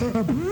Uh-huh.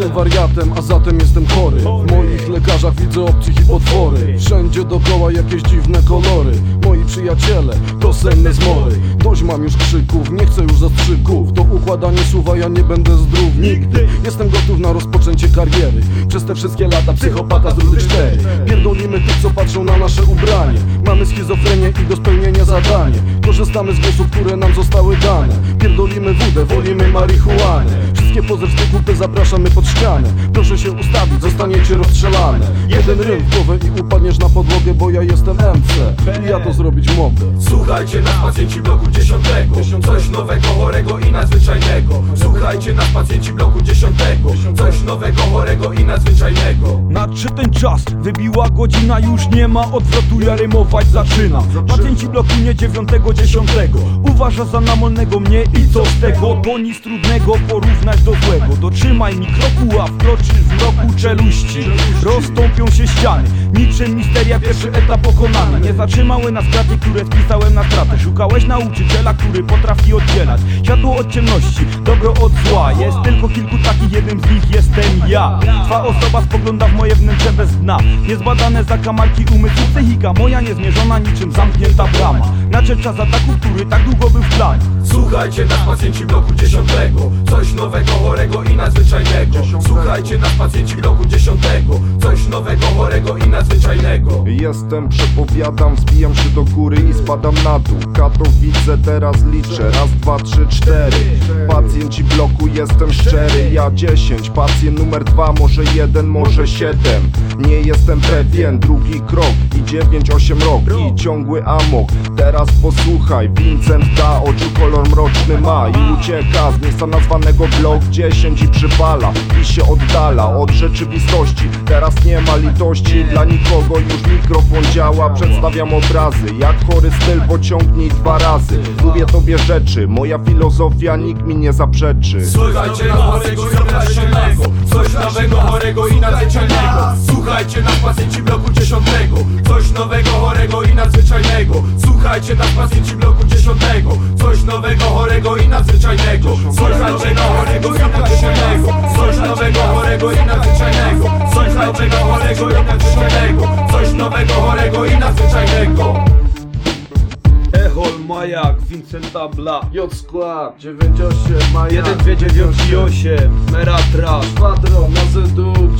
Jestem wariatem, a zatem jestem chory. W moich lekarzach widzę obcych i potwory. Wszędzie dookoła jakieś dziwne kolory. Moi przyjaciele to senne zmory. Dość mam już krzyków, nie chcę już zastrzyków. To układanie słowa, ja nie będę zdrów nigdy. Jestem gotów na rozpoczęcie kariery. Przez te wszystkie lata psychopata z rudy 4 Pierdolimy tych, co patrzą na nasze ubranie. Mamy schizofrenię i do spełnienia zadanie Korzystamy z głosów, które nam zostały dane. Pierdolimy wódę, wolimy marihuanę. Wszystkie pozerskie kupy zapraszamy pod ścianę. Proszę się ustawić, zostaniecie rozstrzelane. Jeden rym w głowę i upadniesz na podłogę Bo ja jestem MC i ja to zrobić mogę. Słuchajcie nas pacjenci bloku dziesiątego. Coś nowego, chorego i nadzwyczajnego. Słuchajcie nas pacjenci bloku dziesiątego. Coś nowego, chorego i nadzwyczajnego Nadszedł ten czas, wybiła godzina, już nie ma odwrotu, ja rymować zaczynam. Pacjenci nie dziewiątego, dziesiątego. Uważa za namolnego mnie i co z tego? To nic trudnego porównać do złego. Dotrzymaj mi kroku, a wkroczysz w roku czeluści. Rozstąpią się ściany, niczym misteria, pierwszy etap pokonany. Nie zatrzymały nas kraty, które wpisałem na stratę. Szukałeś nauczyciela, który potrafi oddzielać Światło od ciemności, dobro od zła. Jest tylko kilku takich, jednym z nich jestem ja. Twa osoba spogląda w moje wnętrze bez dna. Niezbadane zakamarki umysłu psychika. Moja niezmierzona niczym zamknięta brama. Nadszedł czas ataku, który tak długo był w planie Słuchajcie nas pacjenci bloku dziesiątego. Coś nowego, chorego i nadzwyczajnego. Słuchajcie nas pacjenci bloku dziesiątego. Coś nowego, chorego i nadzwyczajnego. Jestem, przepowiadam, wzbijam się do góry i spadam na dół. Katowice teraz liczę, raz, dwa, trzy, cztery Pacjenci bloku, jestem szczery, ja dziesięć. Pacjent numer dwa, może jeden, może siedem Nie jestem pewien, drugi krok i dziewięć, osiem rok I ciągły amok, teraz posłuchaj Vincent da, oczu kolor mroczny ma I ucieka z miejsca nazwanego blok 10 i przypala I się oddala od rzeczywistości. Teraz nie ma litości dla nikogo Już mikrofon działa, przedstawiam obrazy Jak chory styl pociągnij dwa razy. Mówię tobie rzeczy, moja filozofia nikt mi nie zaprzeczy. Słuchajcie nas chorego i nadzwyczajnego Coś nowego, chorego i nadzwyczajnego Słuchajcie pacjenci bloku dziesiątego. Coś nowego, chorego i nadzwyczajnego. Słuchajcie nas pacjenci bloku dziesiątego. Coś nowego, chorego i nadzwyczajnego. Słuchajcie nas chorego i nadzwyczajnego. Coś nowego, chorego i nadzwyczajnego. Coś nowego, chorego i nadzwyczajnego. Coś nowego, chorego i nadzwyczajnego. Echol, Majak, Vincenta Bla J skład 98 Maja 1298, Meratra Kwadro, na ZU, Dziedzia V Vincenta